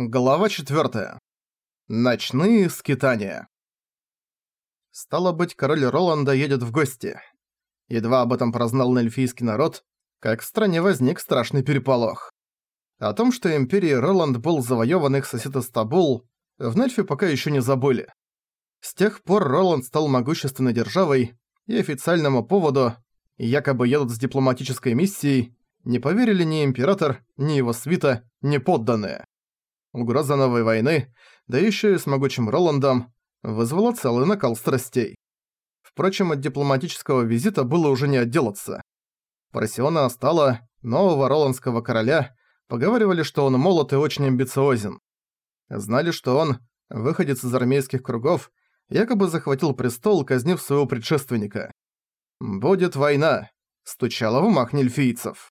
Глава 4. Ночные скитания. Стало быть, король Роланда едет в гости. Едва об этом прознал эльфийский народ, как в стране возник страшный переполох. О том, что империей Роланд был завоёван их сосед Истабул, в Нельфе пока ещё не забыли. С тех пор Роланд стал могущественной державой, и официальному поводу, якобы едут с дипломатической миссией, не поверили ни император, ни его свита, ни подданные. Угроза новой войны, да еще и с могучим Роландом, вызвала целый накал страстей. Впрочем, от дипломатического визита было уже не отделаться. Парсиона остала нового роландского короля, поговаривали, что он молод и очень амбициозен. Знали, что он, выходец из армейских кругов, якобы захватил престол, казнив своего предшественника. «Будет война», — стучало в умах нельфийцев.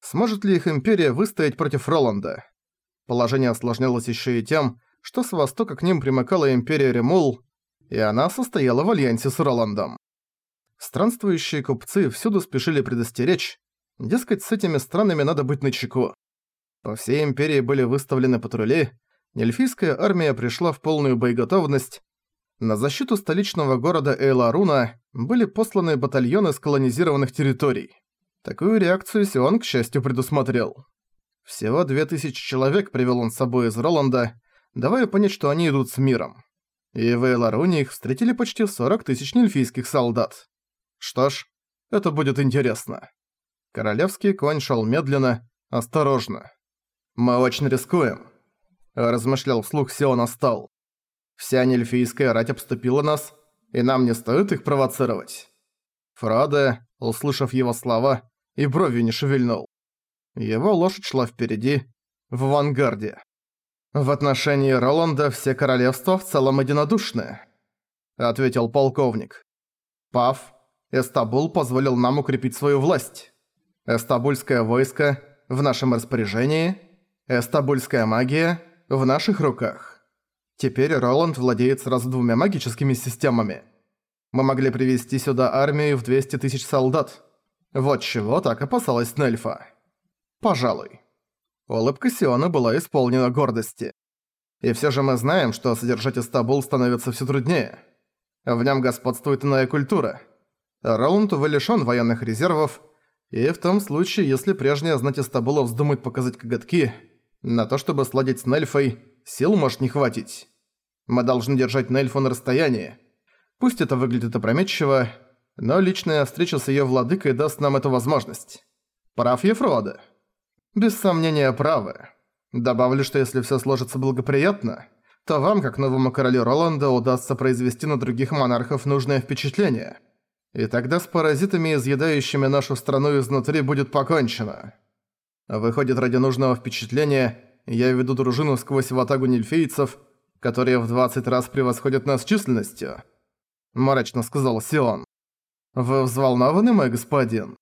Сможет ли их империя выстоять против Роланда? Положение осложнялось еще и тем, что с востока к ним примыкала империя Ремул, и она состояла в альянсе с Роландом. Странствующие купцы всюду спешили предостеречь, дескать, с этими странами надо быть начеку. По всей империи были выставлены патрули, Нельфийская армия пришла в полную боеготовность, на защиту столичного города Эйларуна были посланы батальоны с колонизированных территорий. Такую реакцию Сион, к счастью, предусмотрел. Всего две тысячи человек привел он с собой из Роланда, давая понять, что они идут с миром. И в Эйларуне их встретили почти 40 тысяч нельфийских солдат. Что ж, это будет интересно. Королевский конь шел медленно, осторожно. «Мы очень рискуем», — размышлял вслух Сион Астал. «Вся нельфийская рать обступила нас, и нам не стоит их провоцировать». Фраде, услышав его слова, и бровью не шевельнул. Его лошадь шла впереди, в авангарде. «В отношении Роланда все королевства в целом единодушны», — ответил полковник. «Пав, Эстабул позволил нам укрепить свою власть. Эстабульское войско в нашем распоряжении, эстабульская магия в наших руках. Теперь Роланд владеет сразу двумя магическими системами. Мы могли привести сюда армию в 200 тысяч солдат. Вот чего так опасалась Нельфа». Пожалуй. Улыбка Сиона была исполнена гордости. И все же мы знаем, что содержать Истабул становится все труднее. В нем господствует иная культура. Роланд увы лишён военных резервов, и в том случае, если прежняя знать Истабула вздумает показать коготки, на то, чтобы сладить с Нельфой, сил может не хватить. Мы должны держать Нельфу на расстоянии. Пусть это выглядит опрометчиво, но личная встреча с её владыкой даст нам эту возможность. Прав Ефрода без сомнения правы. Добавлю, что если все сложится благоприятно, то вам, как новому королю Роланда, удастся произвести на других монархов нужное впечатление. И тогда с паразитами, изъедающими нашу страну изнутри, будет покончено. Выходит, ради нужного впечатления я веду дружину сквозь ватагу нильфейцев, которые в 20 раз превосходят нас численностью. Мрачно сказал Сион. Вы взволнованы, мой господин?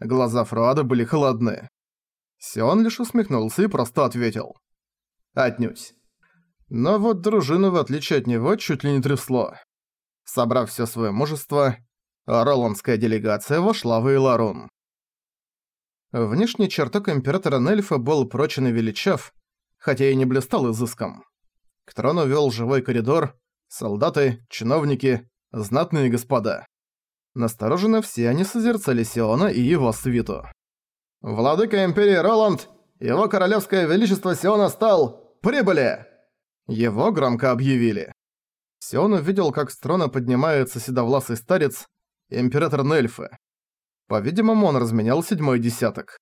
Глаза Фруада были холодны. Сион лишь усмехнулся и просто ответил. «Отнюдь». Но вот дружину, в отличие от него, чуть ли не трясло. Собрав все свое мужество, роландская делегация вошла в Эйларун. Внешний чертог императора Нельфа был прочен и величав, хотя и не блистал изыском. К трону вел живой коридор, солдаты, чиновники, знатные господа. Настороженно все они созерцали Сиона и его свиту. Владыка Империи Роланд, его королевское величество Сиона стал... Прибыли!» Его громко объявили. Сион увидел, как с трона поднимается седовласый старец, император Нельфы. По-видимому, он разменял седьмой десяток.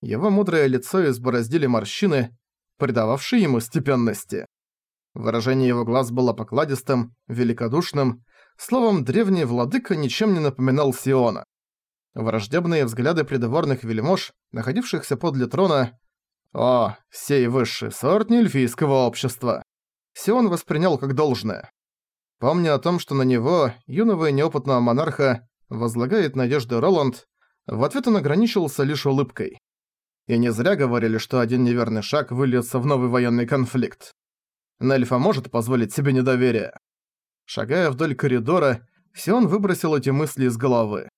Его мудрое лицо избороздили морщины, придававшие ему степенности. Выражение его глаз было покладистым, великодушным, словом, древний владыка ничем не напоминал Сиона. Враждебные взгляды придворных вельмож, находившихся подле трона, о, сей высший сорт нельфийского общества, Сион воспринял как должное. Помня о том, что на него, юного и неопытного монарха, возлагает надежды Роланд, в ответ он ограничился лишь улыбкой. И не зря говорили, что один неверный шаг выльется в новый военный конфликт. Нельфа может позволить себе недоверие. Шагая вдоль коридора, Сион выбросил эти мысли из головы.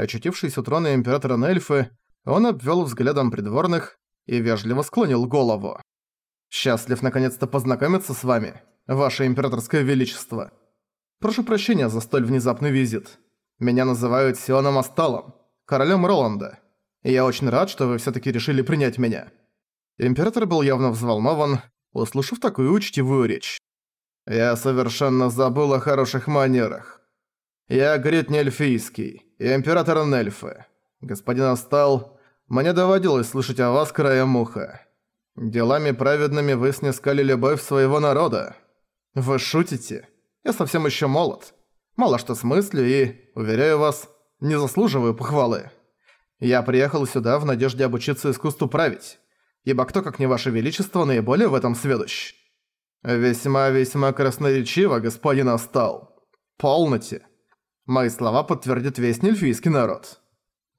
Очутившись у трона императора Нельфы, он обвел взглядом придворных и вежливо склонил голову. Счастлив наконец-то познакомиться с вами, ваше императорское величество. Прошу прощения за столь внезапный визит. Меня называют Сионом Асталом, королем Роланда. И я очень рад, что вы всё-таки решили принять меня». Император был явно взволнован, услышав такую учтивую речь. «Я совершенно забыл о хороших манерах. Я Грит Нельфийский, император Нельфы. Господин Астал, мне доводилось слышать о вас краем уха. Делами праведными вы снискали любовь своего народа. Вы шутите? Я совсем еще молод. Мало что смыслю и, уверяю вас, не заслуживаю похвалы. Я приехал сюда в надежде обучиться искусству править, ибо кто, как не ваше величество, наиболее в этом сведущ? Весьма-весьма красноречиво, господин Астал. Полноте. Мои слова подтвердит весь нельфийский народ.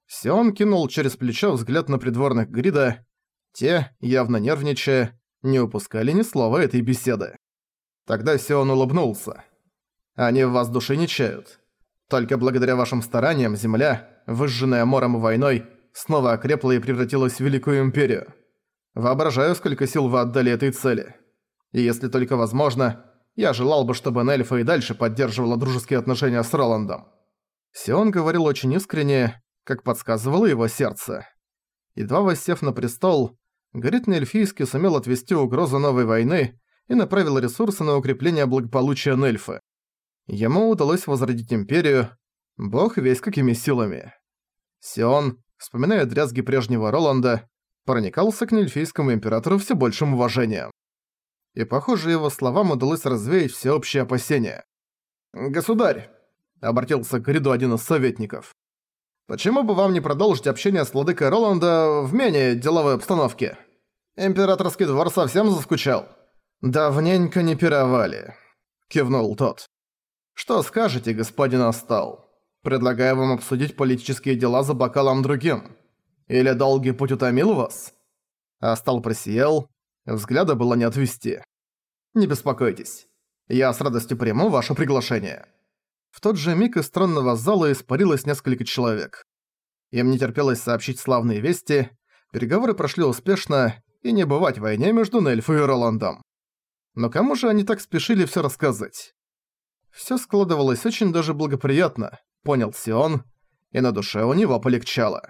Сион кинул через плечо взгляд на придворных Грида. Те, явно нервничая, не упускали ни слова этой беседы. Тогда Сион улыбнулся. «Они в вас души не чают. Только благодаря вашим стараниям земля, выжженная мором и войной, снова окрепла и превратилась в Великую Империю. Воображаю, сколько сил вы отдали этой цели. И если только возможно, я желал бы, чтобы Нельфа и дальше поддерживала дружеские отношения с Роландом». Сион говорил очень искренне, как подсказывало его сердце. Едва воссев на престол, Горитный Эльфийский сумел отвести угрозу новой войны и направил ресурсы на укрепление благополучия Нельфы. Ему удалось возродить Империю, бог весь какими силами. Сион, вспоминая дрязги прежнего Роланда, проникался к Нельфийскому Императору все большим уважением. И, похоже, его словам удалось развеять всеобщие опасения. «Государь!» — обратился к Гриду один из советников. Почему бы вам не продолжить общение с владыкой Роланда в менее деловой обстановке? Императорский двор совсем заскучал. Давненько не пировали, кивнул тот. Что скажете, господин Астал? Предлагаю вам обсудить политические дела за бокалом другим. Или долгий путь утомил вас? Астал просиял, взгляда было не отвести. Не беспокойтесь. Я с радостью приму ваше приглашение. В тот же миг из тронного зала испарилось несколько человек. Им не терпелось сообщить славные вести, переговоры прошли успешно, и не бывать войне между Нельфой и Роландом. Но кому же они так спешили все рассказать? Все складывалось очень даже благоприятно, понял Сион, и на душе у него полегчало.